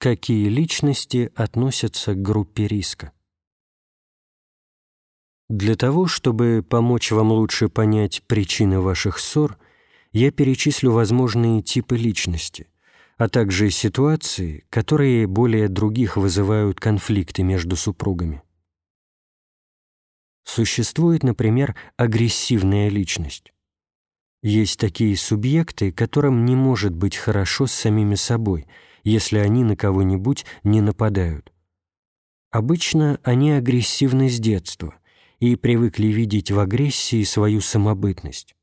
Какие личности относятся к группе риска? Для того, чтобы помочь вам лучше понять причины ваших ссор, я перечислю возможные типы личности, а также ситуации, которые более других вызывают конфликты между супругами. Существует, например, агрессивная личность. Есть такие субъекты, которым не может быть хорошо с самими собой, если они на кого-нибудь не нападают. Обычно они агрессивны с детства и привыкли видеть в агрессии свою самобытность.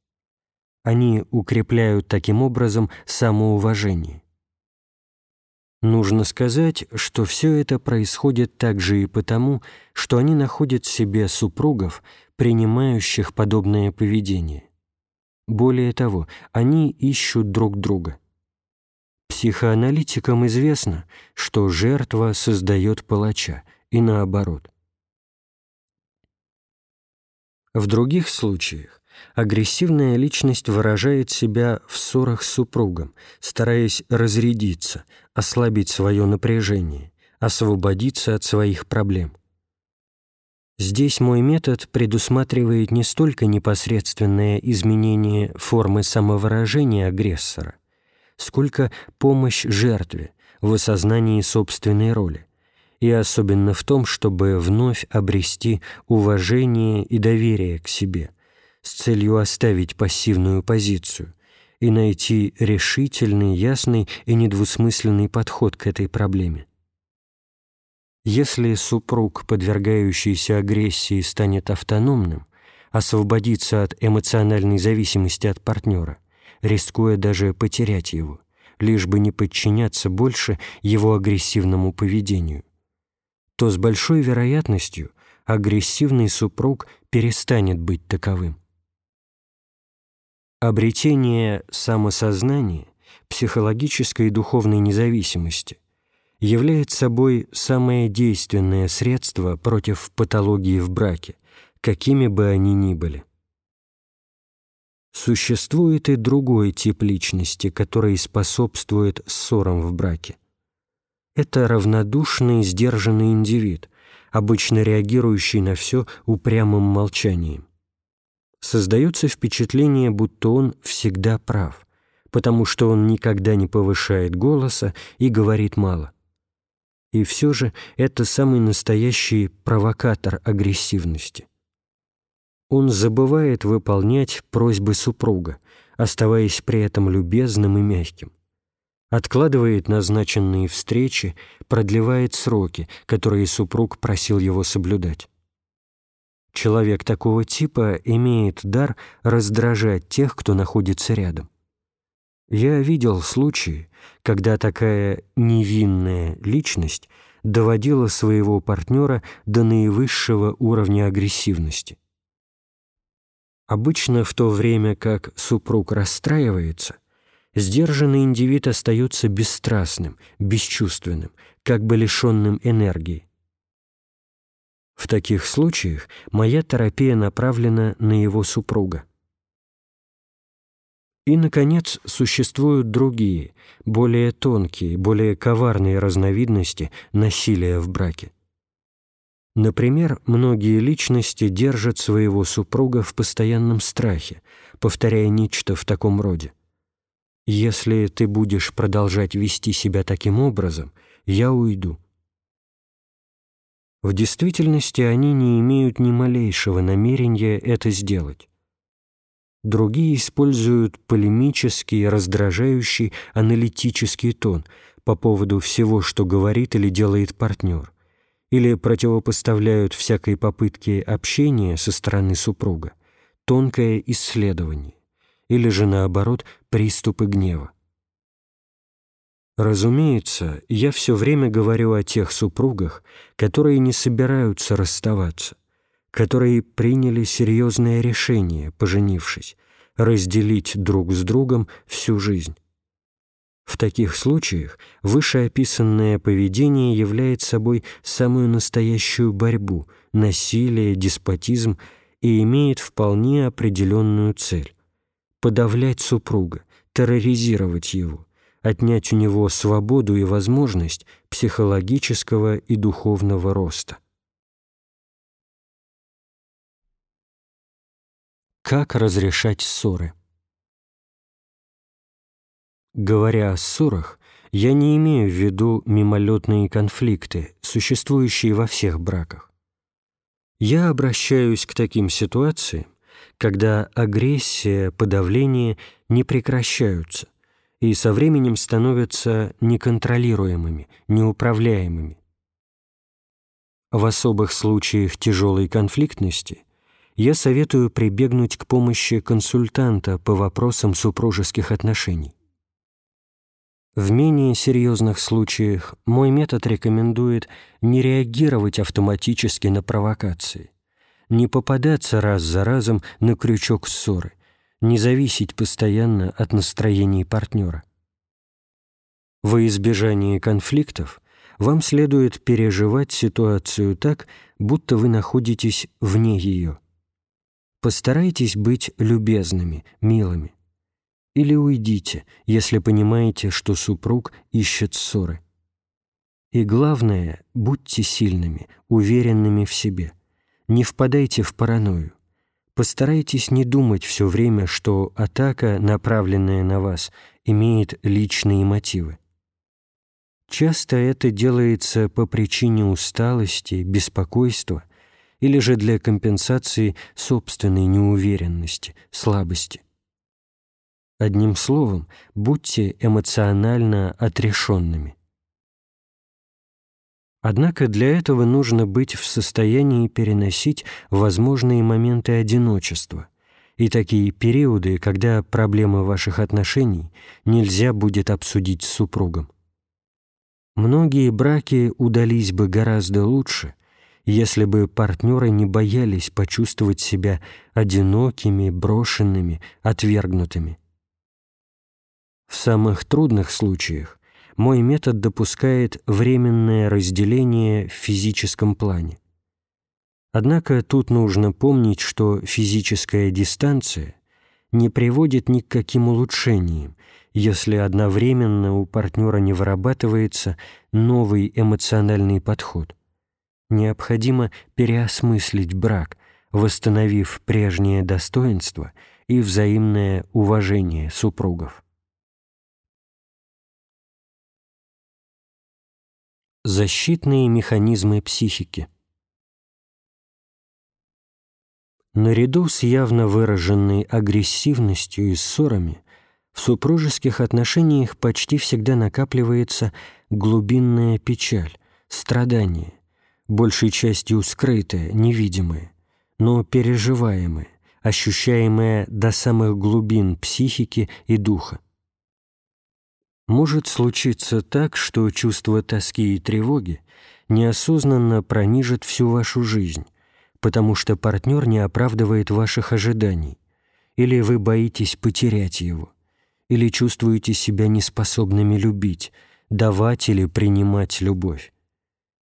Они укрепляют таким образом самоуважение. Нужно сказать, что все это происходит также и потому, что они находят в себе супругов, принимающих подобное поведение. Более того, они ищут друг друга. Психоаналитикам известно, что жертва создает палача, и наоборот. В других случаях агрессивная личность выражает себя в ссорах с супругом, стараясь разрядиться, ослабить свое напряжение, освободиться от своих проблем. Здесь мой метод предусматривает не столько непосредственное изменение формы самовыражения агрессора, сколько помощь жертве в осознании собственной роли, и особенно в том, чтобы вновь обрести уважение и доверие к себе с целью оставить пассивную позицию и найти решительный, ясный и недвусмысленный подход к этой проблеме. Если супруг, подвергающийся агрессии, станет автономным, освободиться от эмоциональной зависимости от партнера, рискуя даже потерять его, лишь бы не подчиняться больше его агрессивному поведению, то с большой вероятностью агрессивный супруг перестанет быть таковым. Обретение самосознания, психологической и духовной независимости является собой самое действенное средство против патологии в браке, какими бы они ни были. Существует и другой тип личности, который способствует ссорам в браке. Это равнодушный, сдержанный индивид, обычно реагирующий на все упрямым молчанием. Создается впечатление, будто он всегда прав, потому что он никогда не повышает голоса и говорит мало. И все же это самый настоящий провокатор агрессивности. Он забывает выполнять просьбы супруга, оставаясь при этом любезным и мягким. Откладывает назначенные встречи, продлевает сроки, которые супруг просил его соблюдать. Человек такого типа имеет дар раздражать тех, кто находится рядом. Я видел случаи, когда такая невинная личность доводила своего партнера до наивысшего уровня агрессивности. Обычно в то время как супруг расстраивается, сдержанный индивид остается бесстрастным, бесчувственным, как бы лишенным энергии. В таких случаях моя терапия направлена на его супруга. И, наконец, существуют другие, более тонкие, более коварные разновидности насилия в браке. Например, многие личности держат своего супруга в постоянном страхе, повторяя нечто в таком роде. «Если ты будешь продолжать вести себя таким образом, я уйду». В действительности они не имеют ни малейшего намерения это сделать другие используют полемический, раздражающий, аналитический тон по поводу всего, что говорит или делает партнер, или противопоставляют всякой попытке общения со стороны супруга тонкое исследование, или же, наоборот, приступы гнева. Разумеется, я все время говорю о тех супругах, которые не собираются расставаться, которые приняли серьезное решение, поженившись, разделить друг с другом всю жизнь. В таких случаях вышеописанное поведение является собой самую настоящую борьбу, насилие, деспотизм и имеет вполне определенную цель – подавлять супруга, терроризировать его, отнять у него свободу и возможность психологического и духовного роста. Как разрешать ссоры? Говоря о ссорах, я не имею в виду мимолетные конфликты, существующие во всех браках. Я обращаюсь к таким ситуациям, когда агрессия, подавление не прекращаются и со временем становятся неконтролируемыми, неуправляемыми. В особых случаях тяжелой конфликтности я советую прибегнуть к помощи консультанта по вопросам супружеских отношений. В менее серьезных случаях мой метод рекомендует не реагировать автоматически на провокации, не попадаться раз за разом на крючок ссоры, не зависеть постоянно от настроений партнера. Во избежание конфликтов вам следует переживать ситуацию так, будто вы находитесь вне ее. Постарайтесь быть любезными, милыми или уйдите, если понимаете, что супруг ищет ссоры. И главное, будьте сильными, уверенными в себе. Не впадайте в паранойю. Постарайтесь не думать все время, что атака, направленная на вас, имеет личные мотивы. Часто это делается по причине усталости, беспокойства или же для компенсации собственной неуверенности, слабости. Одним словом, будьте эмоционально отрешенными. Однако для этого нужно быть в состоянии переносить возможные моменты одиночества и такие периоды, когда проблемы ваших отношений нельзя будет обсудить с супругом. Многие браки удались бы гораздо лучше, если бы партнеры не боялись почувствовать себя одинокими, брошенными, отвергнутыми. В самых трудных случаях мой метод допускает временное разделение в физическом плане. Однако тут нужно помнить, что физическая дистанция не приводит ни к каким улучшениям, если одновременно у партнера не вырабатывается новый эмоциональный подход. Необходимо переосмыслить брак, восстановив прежнее достоинство и взаимное уважение супругов. Защитные механизмы психики Наряду с явно выраженной агрессивностью и ссорами в супружеских отношениях почти всегда накапливается глубинная печаль, страдание, большей частью скрытое, невидимое, но переживаемое, ощущаемое до самых глубин психики и духа. Может случиться так, что чувство тоски и тревоги неосознанно пронижит всю вашу жизнь, потому что партнер не оправдывает ваших ожиданий, или вы боитесь потерять его, или чувствуете себя неспособными любить, давать или принимать любовь,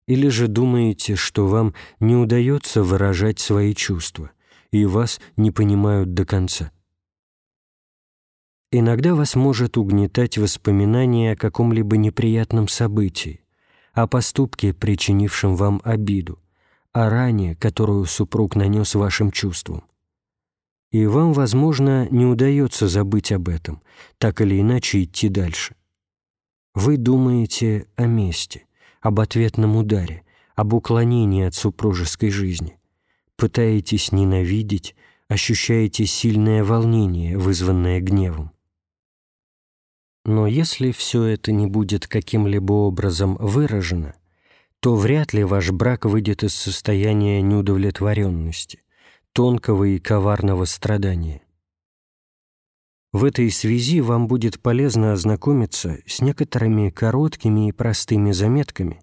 или же думаете, что вам не удается выражать свои чувства, и вас не понимают до конца. Иногда вас может угнетать воспоминание о каком-либо неприятном событии, о поступке, причинившем вам обиду, о ране, которую супруг нанес вашим чувствам. И вам, возможно, не удается забыть об этом, так или иначе идти дальше. Вы думаете о мести, об ответном ударе, об уклонении от супружеской жизни. Пытаетесь ненавидеть, ощущаете сильное волнение, вызванное гневом. Но если все это не будет каким-либо образом выражено, то вряд ли ваш брак выйдет из состояния неудовлетворенности, тонкого и коварного страдания. В этой связи вам будет полезно ознакомиться с некоторыми короткими и простыми заметками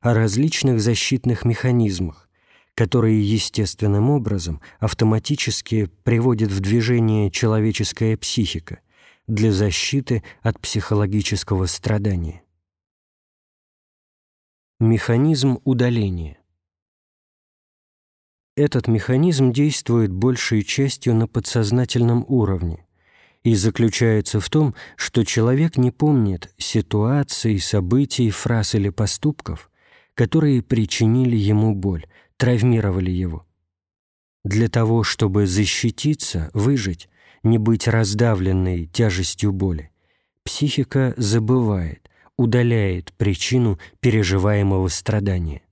о различных защитных механизмах, которые естественным образом автоматически приводят в движение человеческая психика – для защиты от психологического страдания. Механизм удаления. Этот механизм действует большей частью на подсознательном уровне и заключается в том, что человек не помнит ситуаций, событий, фраз или поступков, которые причинили ему боль, травмировали его. Для того, чтобы защититься, выжить, не быть раздавленной тяжестью боли, психика забывает, удаляет причину переживаемого страдания.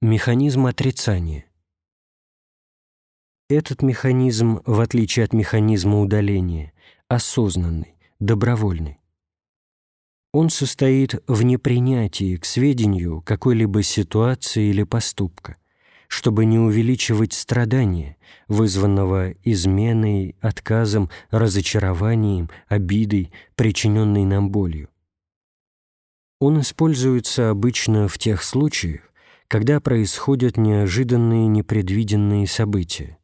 Механизм отрицания. Этот механизм, в отличие от механизма удаления, осознанный, добровольный. Он состоит в непринятии к сведению какой-либо ситуации или поступка, чтобы не увеличивать страдания, вызванного изменой, отказом, разочарованием, обидой, причиненной нам болью. Он используется обычно в тех случаях, когда происходят неожиданные непредвиденные события.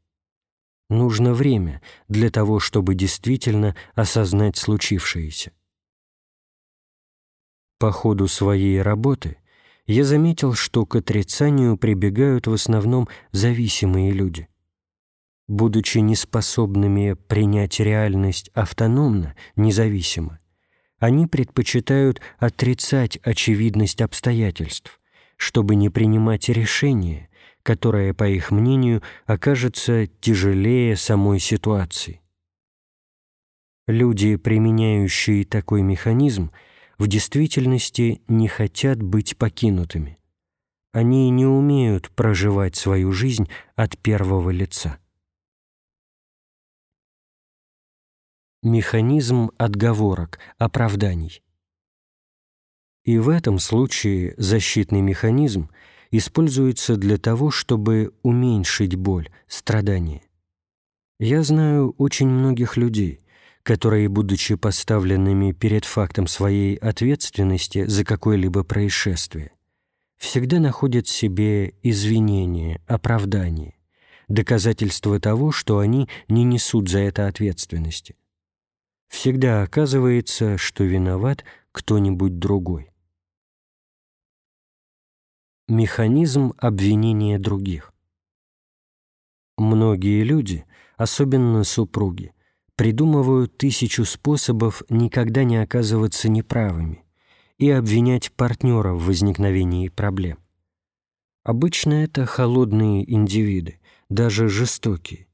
Нужно время для того, чтобы действительно осознать случившееся. По ходу своей работы я заметил, что к отрицанию прибегают в основном зависимые люди. Будучи неспособными принять реальность автономно, независимо, они предпочитают отрицать очевидность обстоятельств, чтобы не принимать решения, которая, по их мнению, окажется тяжелее самой ситуации. Люди, применяющие такой механизм, в действительности не хотят быть покинутыми. Они не умеют проживать свою жизнь от первого лица. Механизм отговорок, оправданий. И в этом случае защитный механизм – используется для того, чтобы уменьшить боль, страдания. Я знаю очень многих людей, которые, будучи поставленными перед фактом своей ответственности за какое-либо происшествие, всегда находят себе извинения, оправдания, доказательства того, что они не несут за это ответственности. Всегда оказывается, что виноват кто-нибудь другой. Механизм обвинения других. Многие люди, особенно супруги, придумывают тысячу способов никогда не оказываться неправыми и обвинять партнера в возникновении проблем. Обычно это холодные индивиды, даже жестокие,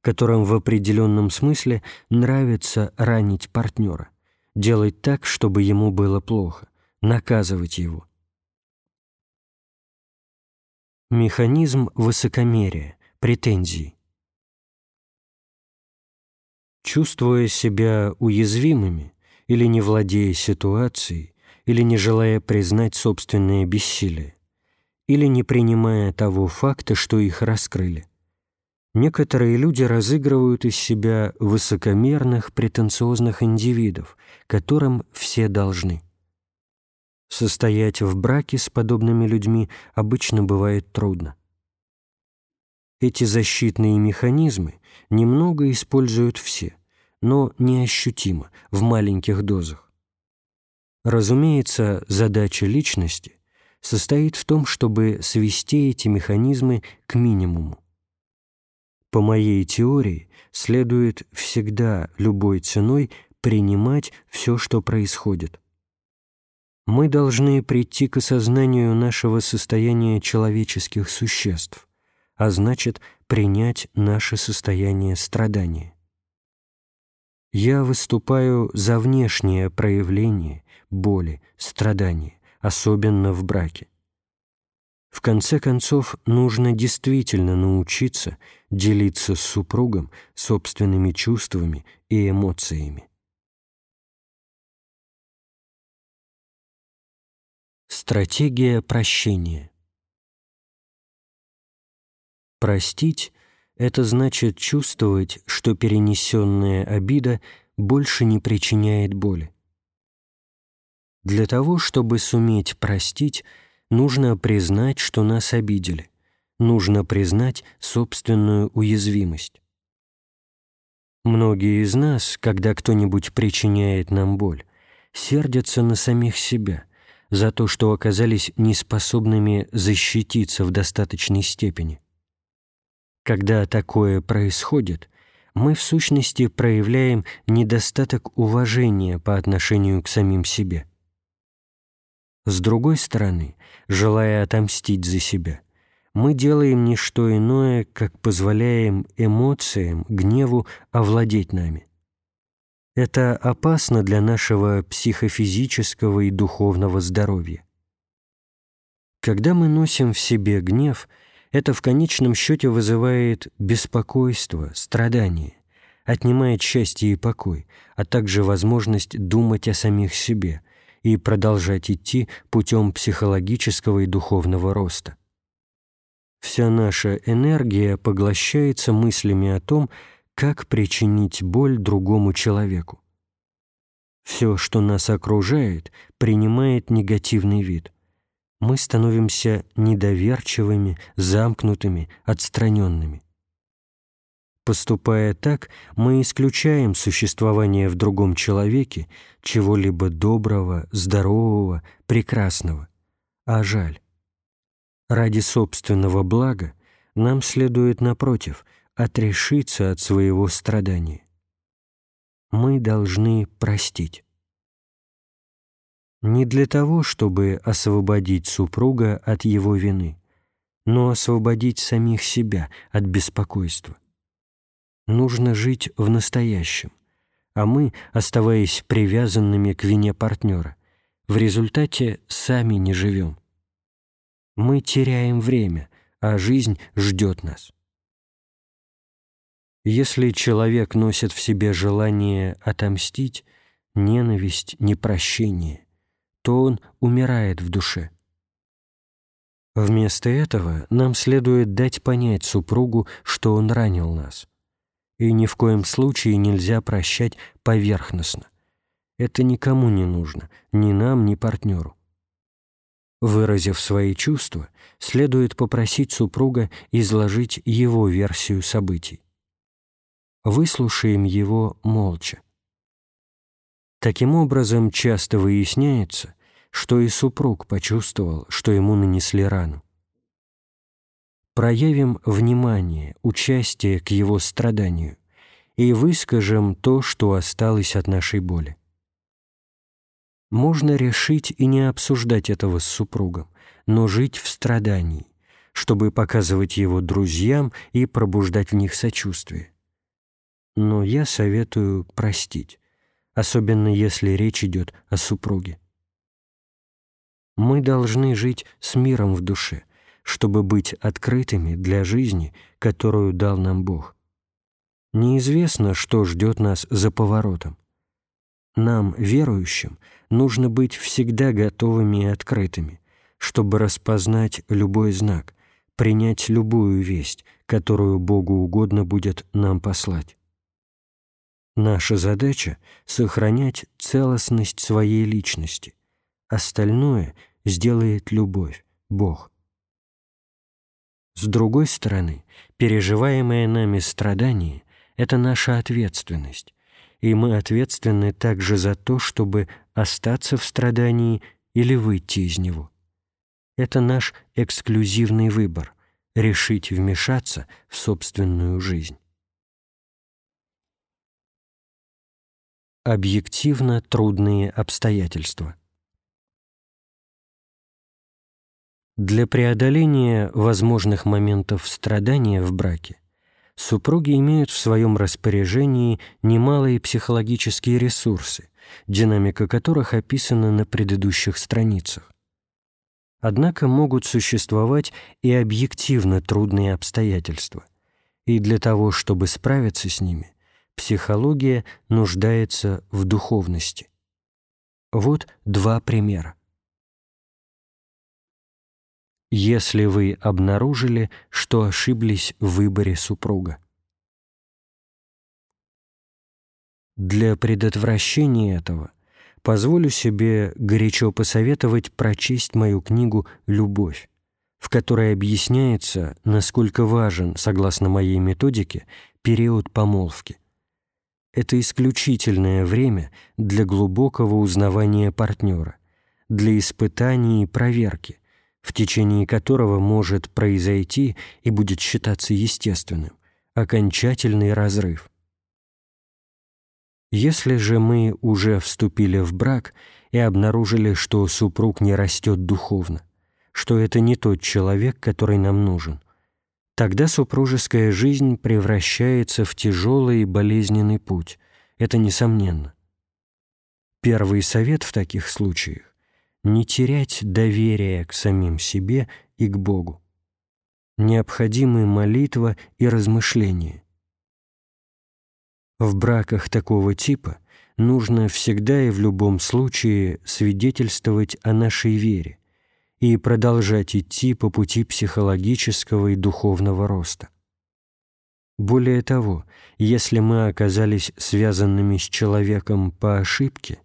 которым в определенном смысле нравится ранить партнера, делать так, чтобы ему было плохо, наказывать его – Механизм высокомерия, претензий. Чувствуя себя уязвимыми или не владея ситуацией, или не желая признать собственное бессилие, или не принимая того факта, что их раскрыли, некоторые люди разыгрывают из себя высокомерных, претенциозных индивидов, которым все должны. Состоять в браке с подобными людьми обычно бывает трудно. Эти защитные механизмы немного используют все, но неощутимо, в маленьких дозах. Разумеется, задача личности состоит в том, чтобы свести эти механизмы к минимуму. По моей теории, следует всегда любой ценой принимать все, что происходит – мы должны прийти к осознанию нашего состояния человеческих существ, а значит, принять наше состояние страдания. Я выступаю за внешнее проявление боли, страдания, особенно в браке. В конце концов, нужно действительно научиться делиться с супругом собственными чувствами и эмоциями. Стратегия прощения. Простить — это значит чувствовать, что перенесенная обида больше не причиняет боли. Для того, чтобы суметь простить, нужно признать, что нас обидели, нужно признать собственную уязвимость. Многие из нас, когда кто-нибудь причиняет нам боль, сердятся на самих себя — за то, что оказались неспособными защититься в достаточной степени. Когда такое происходит, мы в сущности проявляем недостаток уважения по отношению к самим себе. С другой стороны, желая отомстить за себя, мы делаем не что иное, как позволяем эмоциям, гневу овладеть нами. Это опасно для нашего психофизического и духовного здоровья. Когда мы носим в себе гнев, это в конечном счете вызывает беспокойство, страдание, отнимает счастье и покой, а также возможность думать о самих себе и продолжать идти путем психологического и духовного роста. Вся наша энергия поглощается мыслями о том, как причинить боль другому человеку. Все, что нас окружает, принимает негативный вид. Мы становимся недоверчивыми, замкнутыми, отстраненными. Поступая так, мы исключаем существование в другом человеке чего-либо доброго, здорового, прекрасного. А жаль. Ради собственного блага нам следует, напротив, отрешиться от своего страдания. Мы должны простить. Не для того, чтобы освободить супруга от его вины, но освободить самих себя от беспокойства. Нужно жить в настоящем, а мы, оставаясь привязанными к вине партнера, в результате сами не живем. Мы теряем время, а жизнь ждет нас. Если человек носит в себе желание отомстить, ненависть, непрощение, то он умирает в душе. Вместо этого нам следует дать понять супругу, что он ранил нас. И ни в коем случае нельзя прощать поверхностно. Это никому не нужно, ни нам, ни партнеру. Выразив свои чувства, следует попросить супруга изложить его версию событий выслушаем его молча. Таким образом, часто выясняется, что и супруг почувствовал, что ему нанесли рану. Проявим внимание, участие к его страданию и выскажем то, что осталось от нашей боли. Можно решить и не обсуждать этого с супругом, но жить в страдании, чтобы показывать его друзьям и пробуждать в них сочувствие но я советую простить, особенно если речь идет о супруге. Мы должны жить с миром в душе, чтобы быть открытыми для жизни, которую дал нам Бог. Неизвестно, что ждет нас за поворотом. Нам, верующим, нужно быть всегда готовыми и открытыми, чтобы распознать любой знак, принять любую весть, которую Богу угодно будет нам послать. Наша задача — сохранять целостность своей личности. Остальное сделает любовь, Бог. С другой стороны, переживаемое нами страдание — это наша ответственность, и мы ответственны также за то, чтобы остаться в страдании или выйти из него. Это наш эксклюзивный выбор — решить вмешаться в собственную жизнь. Объективно трудные обстоятельства. Для преодоления возможных моментов страдания в браке супруги имеют в своем распоряжении немалые психологические ресурсы, динамика которых описана на предыдущих страницах. Однако могут существовать и объективно трудные обстоятельства, и для того, чтобы справиться с ними, психология нуждается в духовности. Вот два примера. Если вы обнаружили, что ошиблись в выборе супруга. Для предотвращения этого позволю себе горячо посоветовать прочесть мою книгу «Любовь», в которой объясняется, насколько важен, согласно моей методике, период помолвки – это исключительное время для глубокого узнавания партнера, для испытаний и проверки, в течение которого может произойти и будет считаться естественным окончательный разрыв – Если же мы уже вступили в брак и обнаружили, что супруг не растет духовно, что это не тот человек, который нам нужен, тогда супружеская жизнь превращается в тяжелый и болезненный путь. Это несомненно. Первый совет в таких случаях – не терять доверия к самим себе и к Богу. Необходимы молитва и размышление. В браках такого типа нужно всегда и в любом случае свидетельствовать о нашей вере и продолжать идти по пути психологического и духовного роста. Более того, если мы оказались связанными с человеком по ошибке,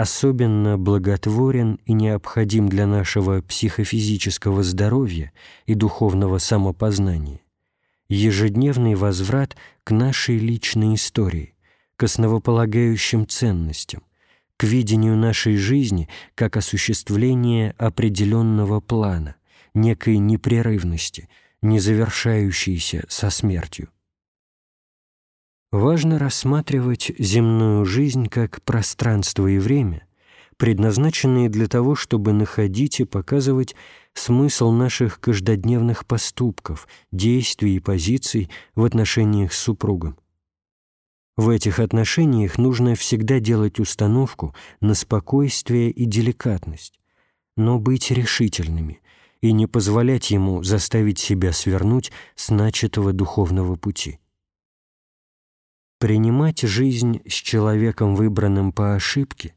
особенно благотворен и необходим для нашего психофизического здоровья и духовного самопознания ежедневный возврат к нашей личной истории, к основополагающим ценностям, к видению нашей жизни как осуществление определенного плана, некой непрерывности, не завершающейся со смертью. Важно рассматривать земную жизнь как пространство и время, предназначенные для того, чтобы находить и показывать смысл наших каждодневных поступков, действий и позиций в отношениях с супругом. В этих отношениях нужно всегда делать установку на спокойствие и деликатность, но быть решительными и не позволять ему заставить себя свернуть с начатого духовного пути. Принимать жизнь с человеком, выбранным по ошибке,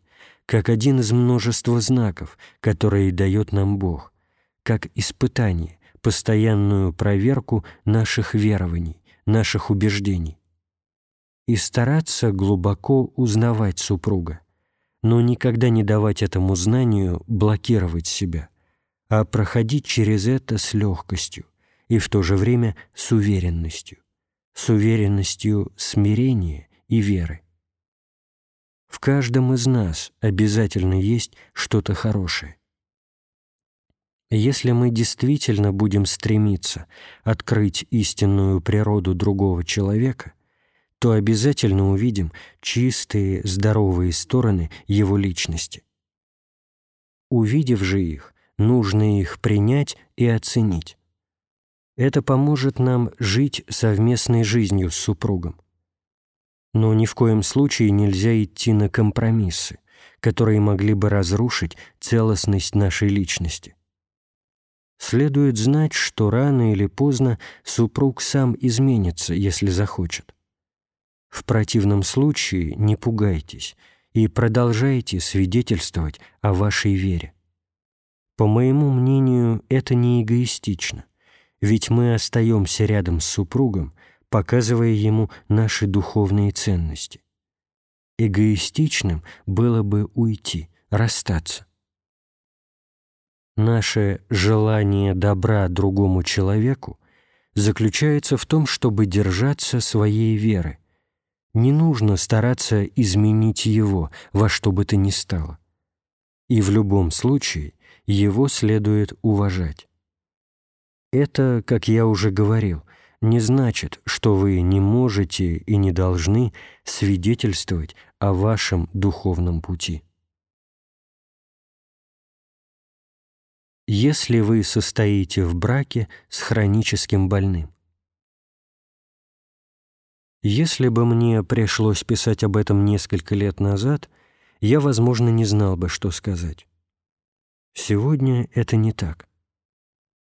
как один из множества знаков, которые дает нам Бог, как испытание, постоянную проверку наших верований, наших убеждений. И стараться глубоко узнавать супруга, но никогда не давать этому знанию блокировать себя, а проходить через это с легкостью и в то же время с уверенностью с уверенностью смирения и веры. В каждом из нас обязательно есть что-то хорошее. Если мы действительно будем стремиться открыть истинную природу другого человека, то обязательно увидим чистые, здоровые стороны его личности. Увидев же их, нужно их принять и оценить. Это поможет нам жить совместной жизнью с супругом. Но ни в коем случае нельзя идти на компромиссы, которые могли бы разрушить целостность нашей личности. Следует знать, что рано или поздно супруг сам изменится, если захочет. В противном случае не пугайтесь и продолжайте свидетельствовать о вашей вере. По моему мнению, это не эгоистично ведь мы остаемся рядом с супругом, показывая ему наши духовные ценности. Эгоистичным было бы уйти, расстаться. Наше желание добра другому человеку заключается в том, чтобы держаться своей веры. Не нужно стараться изменить его во что бы то ни стало. И в любом случае его следует уважать. Это, как я уже говорил, не значит, что вы не можете и не должны свидетельствовать о вашем духовном пути. Если вы состоите в браке с хроническим больным. Если бы мне пришлось писать об этом несколько лет назад, я, возможно, не знал бы, что сказать. Сегодня это не так.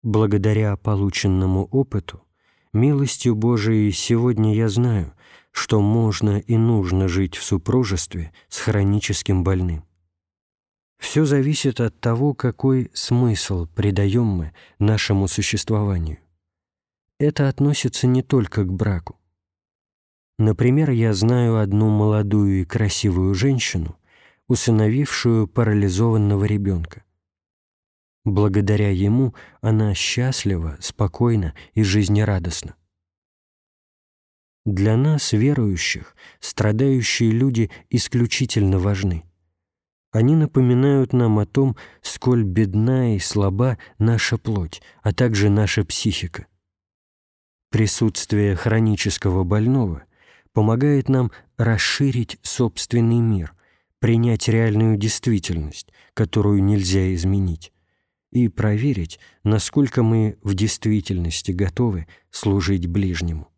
Благодаря полученному опыту, милостью Божией сегодня я знаю, что можно и нужно жить в супружестве с хроническим больным. Все зависит от того, какой смысл придаем мы нашему существованию. Это относится не только к браку. Например, я знаю одну молодую и красивую женщину, усыновившую парализованного ребенка. Благодаря ему она счастлива, спокойна и жизнерадостна. Для нас, верующих, страдающие люди исключительно важны. Они напоминают нам о том, сколь бедна и слаба наша плоть, а также наша психика. Присутствие хронического больного помогает нам расширить собственный мир, принять реальную действительность, которую нельзя изменить, и проверить, насколько мы в действительности готовы служить ближнему.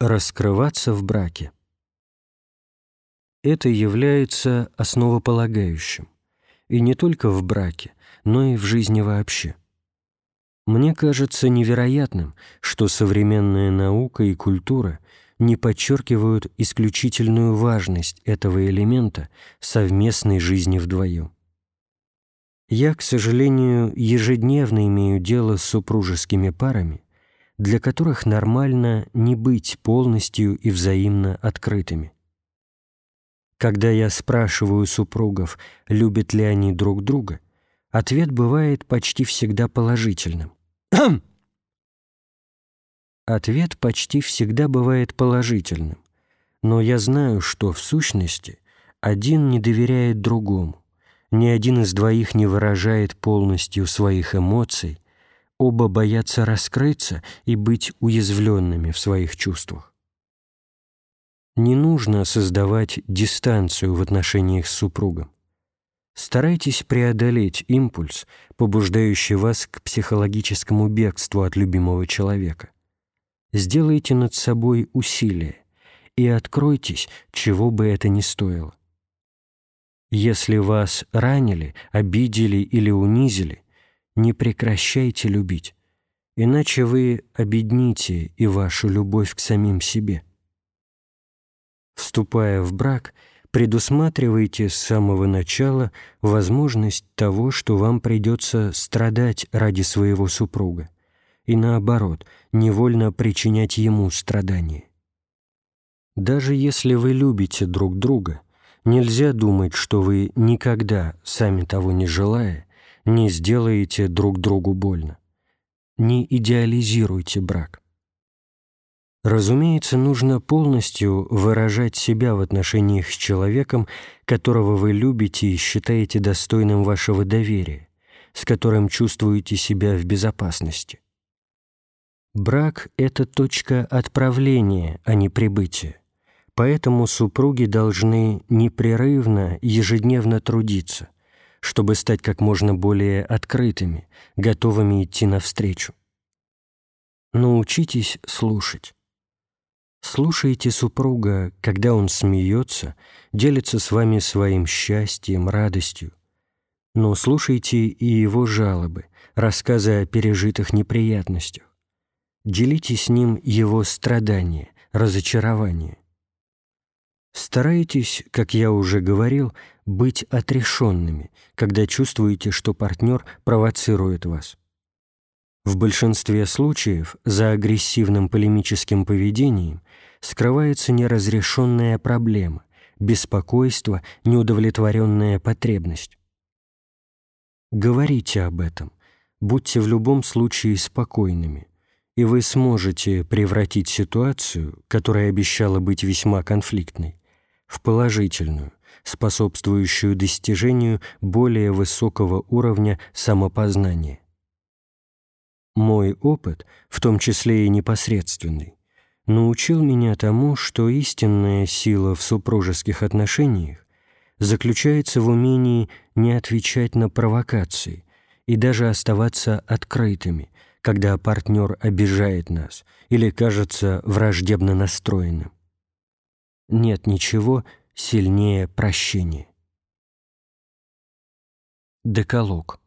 Раскрываться в браке. Это является основополагающим, и не только в браке, но и в жизни вообще. Мне кажется невероятным, что современная наука и культура не подчеркивают исключительную важность этого элемента совместной жизни вдвоем. Я, к сожалению, ежедневно имею дело с супружескими парами, для которых нормально не быть полностью и взаимно открытыми. Когда я спрашиваю супругов, любят ли они друг друга, ответ бывает почти всегда положительным. Ответ почти всегда бывает положительным, но я знаю, что в сущности один не доверяет другому, ни один из двоих не выражает полностью своих эмоций, оба боятся раскрыться и быть уязвленными в своих чувствах. Не нужно создавать дистанцию в отношениях с супругом. Старайтесь преодолеть импульс, побуждающий вас к психологическому бегству от любимого человека. Сделайте над собой усилие и откройтесь, чего бы это ни стоило. Если вас ранили, обидели или унизили, не прекращайте любить, иначе вы обедните и вашу любовь к самим себе. Вступая в брак, предусматривайте с самого начала возможность того, что вам придется страдать ради своего супруга, и наоборот, невольно причинять ему страдания. Даже если вы любите друг друга – Нельзя думать, что вы никогда, сами того не желая, не сделаете друг другу больно. Не идеализируйте брак. Разумеется, нужно полностью выражать себя в отношениях с человеком, которого вы любите и считаете достойным вашего доверия, с которым чувствуете себя в безопасности. Брак — это точка отправления, а не прибытия. Поэтому супруги должны непрерывно, ежедневно трудиться, чтобы стать как можно более открытыми, готовыми идти навстречу. Научитесь слушать. Слушайте супруга, когда он смеется, делится с вами своим счастьем, радостью. Но слушайте и его жалобы, рассказы о пережитых неприятностях. Делите с ним его страдания, разочарования. Старайтесь, как я уже говорил, быть отрешенными, когда чувствуете, что партнер провоцирует вас. В большинстве случаев за агрессивным полемическим поведением скрывается неразрешенная проблема, беспокойство, неудовлетворенная потребность. Говорите об этом, будьте в любом случае спокойными, и вы сможете превратить ситуацию, которая обещала быть весьма конфликтной, в положительную, способствующую достижению более высокого уровня самопознания. Мой опыт, в том числе и непосредственный, научил меня тому, что истинная сила в супружеских отношениях заключается в умении не отвечать на провокации и даже оставаться открытыми, когда партнер обижает нас или кажется враждебно настроенным. Нет ничего сильнее прощения. Деколог.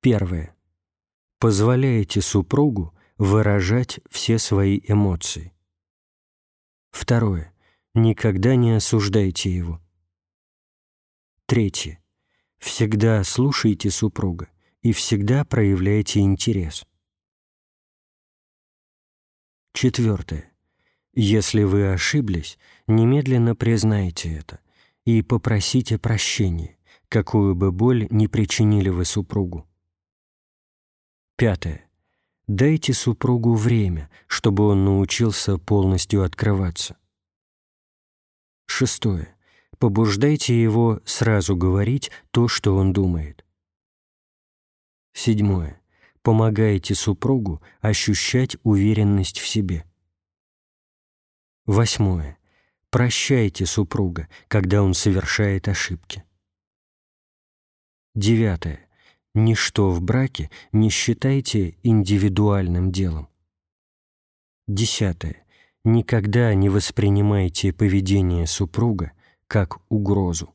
Первое. Позволяйте супругу выражать все свои эмоции. Второе. Никогда не осуждайте его. Третье. Всегда слушайте супруга и всегда проявляйте интерес. Четвертое. Если вы ошиблись, немедленно признайте это и попросите прощения, какую бы боль не причинили вы супругу. Пятое. Дайте супругу время, чтобы он научился полностью открываться. Шестое. Побуждайте его сразу говорить то, что он думает. Седьмое. помогайте супругу ощущать уверенность в себе. Восьмое. Прощайте супруга, когда он совершает ошибки. Девятое. Ничто в браке не считайте индивидуальным делом. Десятое. Никогда не воспринимайте поведение супруга как угрозу.